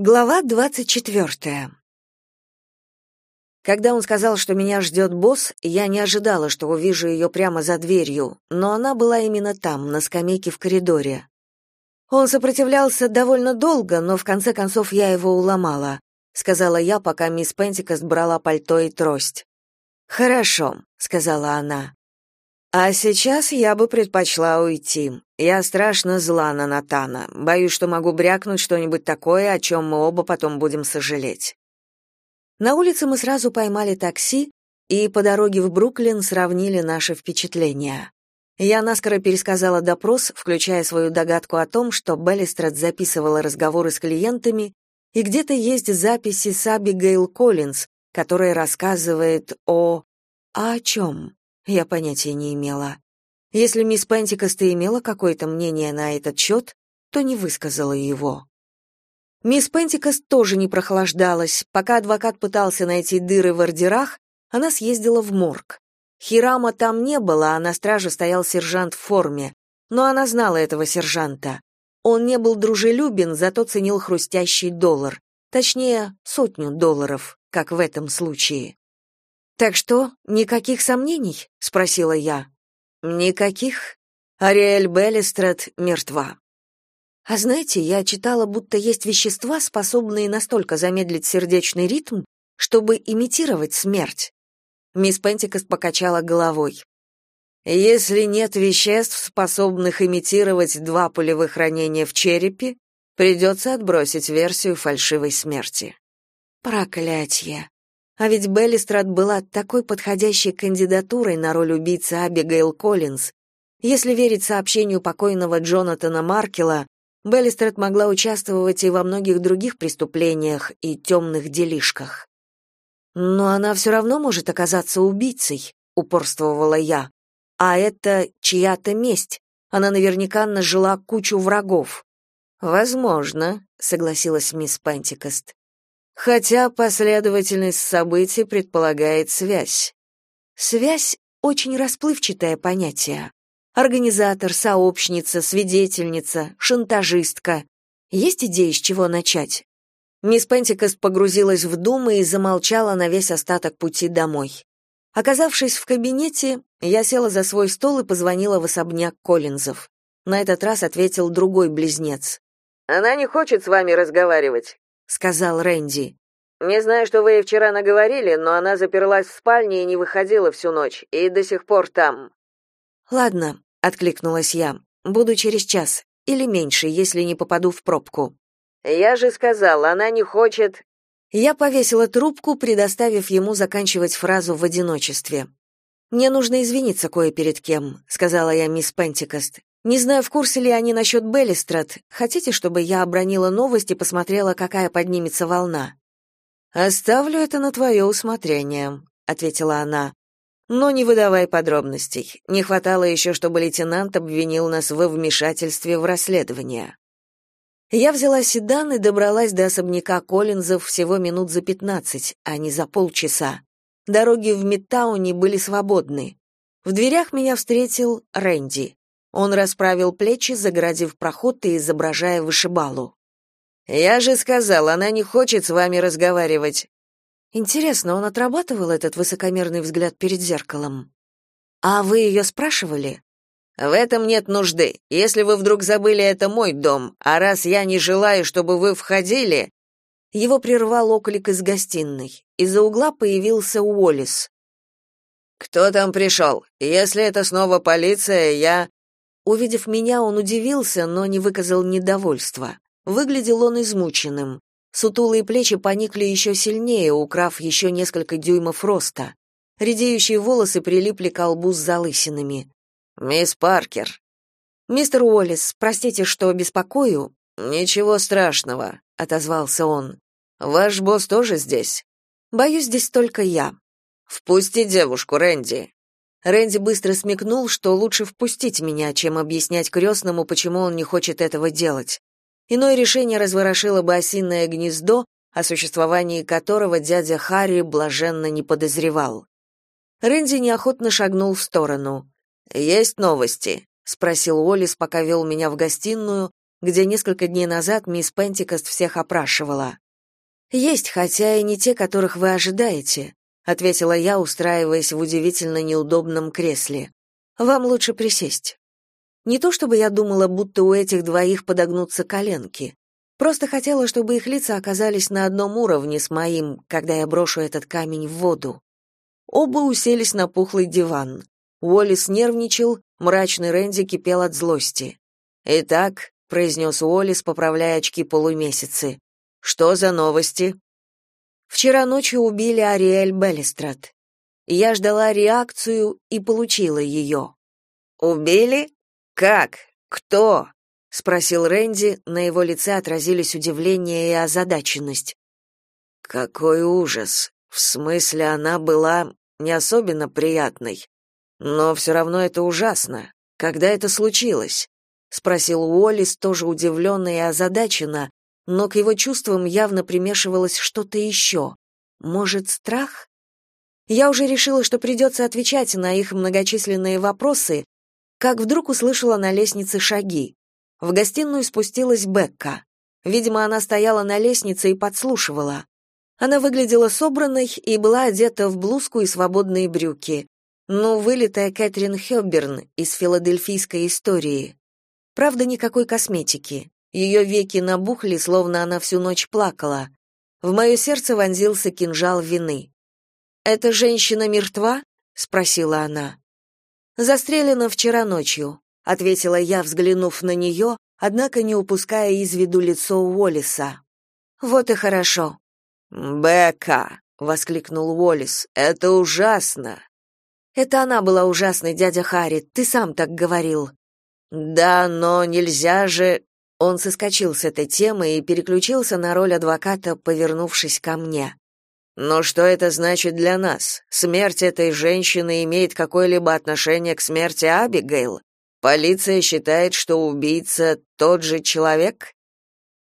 Глава двадцать четвертая. Когда он сказал, что меня ждет босс, я не ожидала, что увижу ее прямо за дверью, но она была именно там, на скамейке в коридоре. Он сопротивлялся довольно долго, но в конце концов я его уломала, сказала я, пока мисс Пентикост брала пальто и трость. Хорошо, сказала она. А сейчас я бы предпочла уйти. Я страшно зла на Натана. Боюсь, что могу брякнуть что-нибудь такое, о чем мы оба потом будем сожалеть. На улице мы сразу поймали такси и по дороге в Бруклин сравнили наши впечатления. Я наскоро пересказала допрос, включая свою догадку о том, что Беллистрат записывала разговоры с клиентами, и где-то есть записи с Абигейл Коллинз, которая рассказывает о... А о чем? Я понятия не имела. Если мисс Пентикост и имела какое-то мнение на этот счет, то не высказала его. Мисс Пентикост тоже не прохлаждалась. Пока адвокат пытался найти дыры в ордерах, она съездила в морг. Хирама там не было, а на страже стоял сержант в форме. Но она знала этого сержанта. Он не был дружелюбен, зато ценил хрустящий доллар. Точнее, сотню долларов, как в этом случае. Так что, никаких сомнений, спросила я. Никаких. Ариэль Беллистрат мертва. А знаете, я читала, будто есть вещества, способные настолько замедлить сердечный ритм, чтобы имитировать смерть. Мисс Пентикост покачала головой. Если нет веществ, способных имитировать два пулевых ранения в черепе, придется отбросить версию фальшивой смерти. Проклятье. А ведь Беллистрат была такой подходящей кандидатурой на роль убийцы Абигейл Коллинз. Если верить сообщению покойного Джонатана Маркела, Беллистрат могла участвовать и во многих других преступлениях и темных делишках. Но она все равно может оказаться убийцей, упорствовала я. А это чья-то месть. Она наверняка нажила кучу врагов. Возможно, согласилась мисс Пентикост хотя последовательность событий предполагает связь. Связь — очень расплывчатое понятие. Организатор, сообщница, свидетельница, шантажистка. Есть идеи, с чего начать? Мисс Пентикост погрузилась в думы и замолчала на весь остаток пути домой. Оказавшись в кабинете, я села за свой стол и позвонила в особняк Коллинзов. На этот раз ответил другой близнец. «Она не хочет с вами разговаривать сказал Рэнди. Не знаю, что вы ей вчера наговорили, но она заперлась в спальне и не выходила всю ночь, и до сих пор там. Ладно, откликнулась я. Буду через час или меньше, если не попаду в пробку. Я же сказал, она не хочет. Я повесила трубку, предоставив ему заканчивать фразу в одиночестве. Мне нужно извиниться кое перед кем, сказала я мисс Пентикост. Не знаю, в курсе ли они насчет Беллистрат. Хотите, чтобы я обронила новость и посмотрела, какая поднимется волна? Оставлю это на твое усмотрение, ответила она. Но не выдавай подробностей. Не хватало еще, чтобы лейтенант обвинил нас во вмешательстве в расследование. Я взяла седан и добралась до особняка Коллинзов всего минут за пятнадцать, а не за полчаса. Дороги в Мидтауне были свободны. В дверях меня встретил Рэнди. Он расправил плечи, загородив проход и изображая вышибалу. «Я же сказал, она не хочет с вами разговаривать». Интересно, он отрабатывал этот высокомерный взгляд перед зеркалом? «А вы ее спрашивали?» «В этом нет нужды. Если вы вдруг забыли, это мой дом, а раз я не желаю, чтобы вы входили...» Его прервал оклик из гостиной. Из-за угла появился Уоллес. «Кто там пришел? Если это снова полиция, я...» Увидев меня, он удивился, но не выказал недовольства. Выглядел он измученным. Сутулые плечи поникли еще сильнее, украв еще несколько дюймов роста. Редеющие волосы прилипли к лбу с залысинами. «Мисс Паркер». «Мистер Уоллес, простите, что беспокою». «Ничего страшного», — отозвался он. «Ваш босс тоже здесь?» «Боюсь, здесь только я». «Впусти девушку, Рэнди», Рэнди быстро смекнул, что лучше впустить меня, чем объяснять крестному, почему он не хочет этого делать. Иное решение разворошило бы осиное гнездо, о существовании которого дядя Харри блаженно не подозревал. Рэнди неохотно шагнул в сторону. «Есть новости?» — спросил Уоллес, пока вел меня в гостиную, где несколько дней назад мисс Пентикост всех опрашивала. Есть, хотя и не те, которых вы ожидаете, ответила я, устраиваясь в удивительно неудобном кресле. Вам лучше присесть. Не то чтобы я думала, будто у этих двоих подогнутся коленки. Просто хотела, чтобы их лица оказались на одном уровне с моим, когда я брошу этот камень в воду. Оба уселись на пухлый диван. Уоллес нервничал, мрачный Рэнди кипел от злости. «Итак», — произнес Уоллес, поправляя очки полумесяцы, — «что за новости?» «Вчера ночью убили Ариэль Беллистрат. Я ждала реакцию и получила ее». «Убили? Как? Кто?» — спросил Рэнди, на его лице отразились удивление и озадаченность. «Какой ужас! В смысле, она была не особенно приятной. Но все равно это ужасно. Когда это случилось? спросил Уоллис, тоже удивленно и озадаченно, но к его чувствам явно примешивалось что-то еще. Может, страх? Я уже решила, что придется отвечать на их многочисленные вопросы, как вдруг услышала на лестнице шаги. В гостиную спустилась Бекка. Видимо, она стояла на лестнице и подслушивала. Она выглядела собранной и была одета в блузку и свободные брюки. Ну, вылитая Кэтрин Хёбберн из филадельфийской истории. Правда, никакой косметики. Ее веки набухли, словно она всю ночь плакала. В мое сердце вонзился кинжал вины. «Эта женщина мертва?» — спросила она. «Застрелена вчера ночью», — ответила я, взглянув на нее, однако не упуская из виду лицо Уоллиса. «Вот и хорошо. «Бека!» — воскликнул Уоллес. «Это ужасно!» «Это она была ужасной, дядя Харри, ты сам так говорил». «Да, но нельзя же...» Он соскочил с этой темы и переключился на роль адвоката, повернувшись ко мне. «Но что это значит для нас? Смерть этой женщины имеет какое-либо отношение к смерти Абигейл? Полиция считает, что убийца тот же человек?»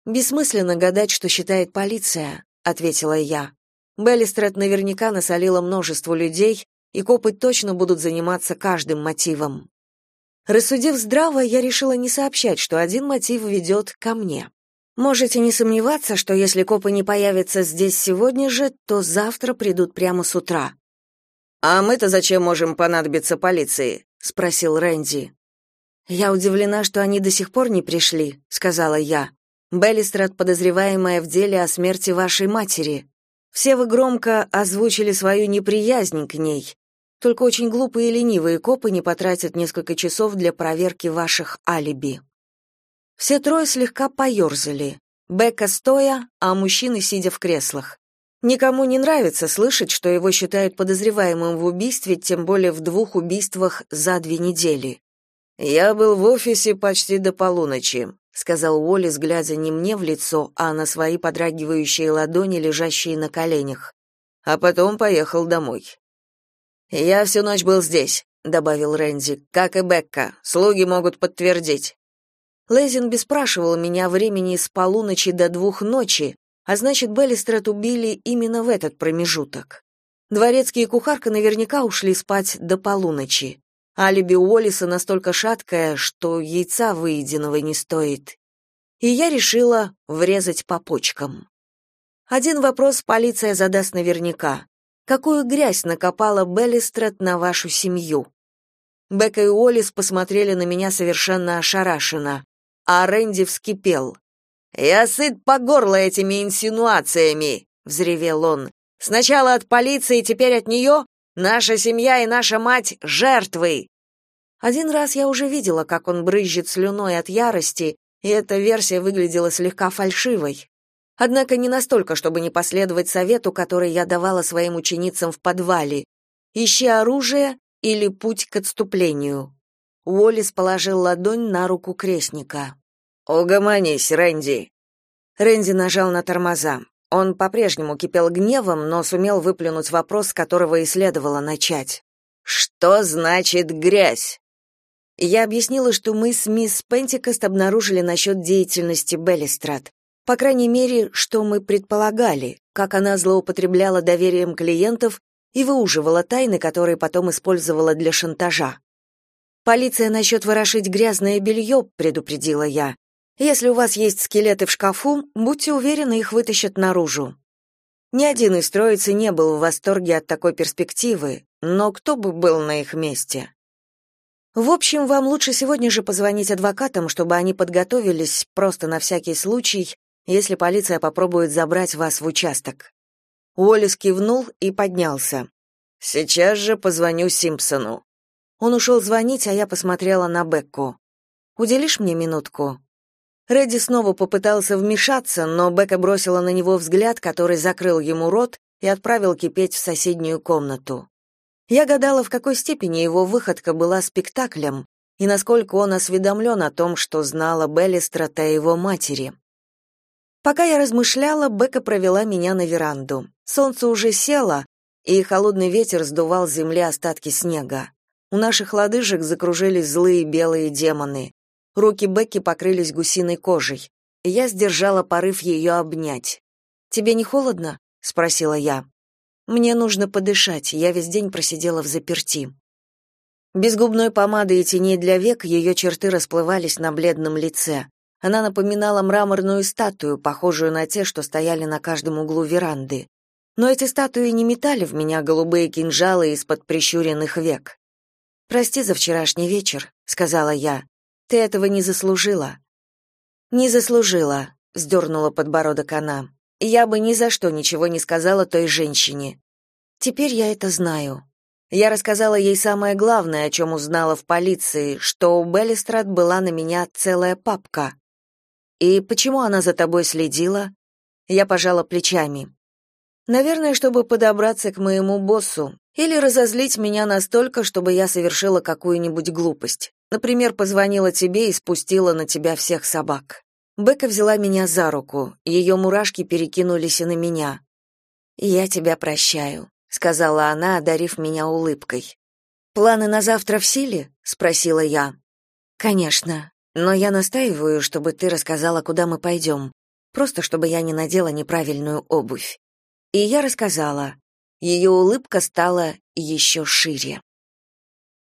Бессмысленно гадать, что считает полиция ответила я. Беллистрет наверняка насолила множеству людей, и копы точно будут заниматься каждым мотивом. Рассудив здраво, я решила не сообщать, что один мотив ведет ко мне. Можете не сомневаться, что если копы не появятся здесь сегодня же, то завтра придут прямо с утра. А мы-то зачем можем понадобиться полиции? спросил Рэнди. Я удивлена, что они до сих пор не пришли, сказала я. Беллистрат, подозреваемая в деле о смерти вашей матери. Все вы громко озвучили свою неприязнь к ней. Только очень глупые и ленивые копы не потратят несколько часов для проверки ваших алиби. Все трое слегка поерзали. Бекка стоя, а мужчины сидя в креслах. Никому не нравится слышать, что его считают подозреваемым в убийстве, тем более в двух убийствах за две недели. Я был в офисе почти до полуночи сказал Уоллес, глядя не мне в лицо, а на свои подрагивающие ладони, лежащие на коленях. А потом поехал домой. Я всю ночь был здесь, добавил Рэнди, как и Бекка. Слуги могут подтвердить. Лейзин беспрашивал меня времени с полуночи до двух ночи, а значит, Беллистрет убили именно в этот промежуток. Дворецкие и кухарка наверняка ушли спать до полуночи. Алиби Уоллиса настолько шаткое, что яйца выеденного не стоит. И я решила врезать по почкам. Один вопрос полиция задаст наверняка. Какую грязь накопала Беллистрет на вашу семью? Бека и Уоллис посмотрели на меня совершенно ошарашенно, а Рэнди вскипел. «Я сыт по горло этими инсинуациями!» — взревел он. «Сначала от полиции, теперь от нее? Наша семья и наша мать — жертвы. Один раз я уже видела, как он брызжет слюной от ярости, и эта версия выглядела слегка фальшивой. Однако не настолько, чтобы не последовать совету, который я давала своим ученицам в подвале. Ищи оружие или путь к отступлению. Уоллес положил ладонь на руку крестника. «Угомонись, Рэнди!» Рэнди нажал на тормоза. Он по-прежнему кипел гневом, но сумел выплюнуть вопрос, с которого и следовало начать. «Что значит грязь?» Я объяснила, что мы с мисс Пентикост обнаружили насчет деятельности Беллистрат. По крайней мере, что мы предполагали, как она злоупотребляла доверием клиентов и выуживала тайны, которые потом использовала для шантажа. «Полиция насчет ворошить грязное белье», — предупредила я. Если у вас есть скелеты в шкафу, будьте уверены, их вытащат наружу. Ни один из троицы не был в восторге от такой перспективы, но кто бы был на их месте? В общем, вам лучше сегодня же позвонить адвокатам, чтобы они подготовились просто на всякий случай, если полиция попробует забрать вас в участок. Уоллес кивнул и поднялся. Сейчас же позвоню Симпсону. Он ушел звонить, а я посмотрела на Бекку. Уделишь мне минутку? Редди снова попытался вмешаться, но Бекка бросила на него взгляд, который закрыл ему рот и отправил кипеть в соседнюю комнату. Я гадала, в какой степени его выходка была спектаклем и насколько он осведомлен о том, что знала Беллистрата и его матери. Пока я размышляла, Бека провела меня на веранду. Солнце уже село, и холодный ветер сдувал с земли остатки снега. У наших лодыжек закружились злые белые демоны. Руки Бекки покрылись гусиной кожей. Я сдержала порыв ее обнять. «Тебе не холодно?» — спросила я. «Мне нужно подышать, я весь день просидела в заперти». Без губной помады и теней для век ее черты расплывались на бледном лице. Она напоминала мраморную статую, похожую на те, что стояли на каждом углу веранды. Но эти статуи не метали в меня голубые кинжалы из-под прищуренных век. «Прости за вчерашний вечер», — сказала я. Ты этого не заслужила. Не заслужила, вздернула подбородок она. Я бы ни за что ничего не сказала той женщине. Теперь я это знаю. Я рассказала ей самое главное, о чем узнала в полиции, что у Беллистрат была на меня целая папка. И почему она за тобой следила? Я пожала плечами. Наверное, чтобы подобраться к моему боссу или разозлить меня настолько, чтобы я совершила какую-нибудь глупость. Например, позвонила тебе и спустила на тебя всех собак. Бека взяла меня за руку, ее мурашки перекинулись и на меня. «Я тебя прощаю», — сказала она, одарив меня улыбкой. «Планы на завтра в силе?» — спросила я. «Конечно, но я настаиваю, чтобы ты рассказала, куда мы пойдем, просто чтобы я не надела неправильную обувь». И я рассказала. Ее улыбка стала еще шире.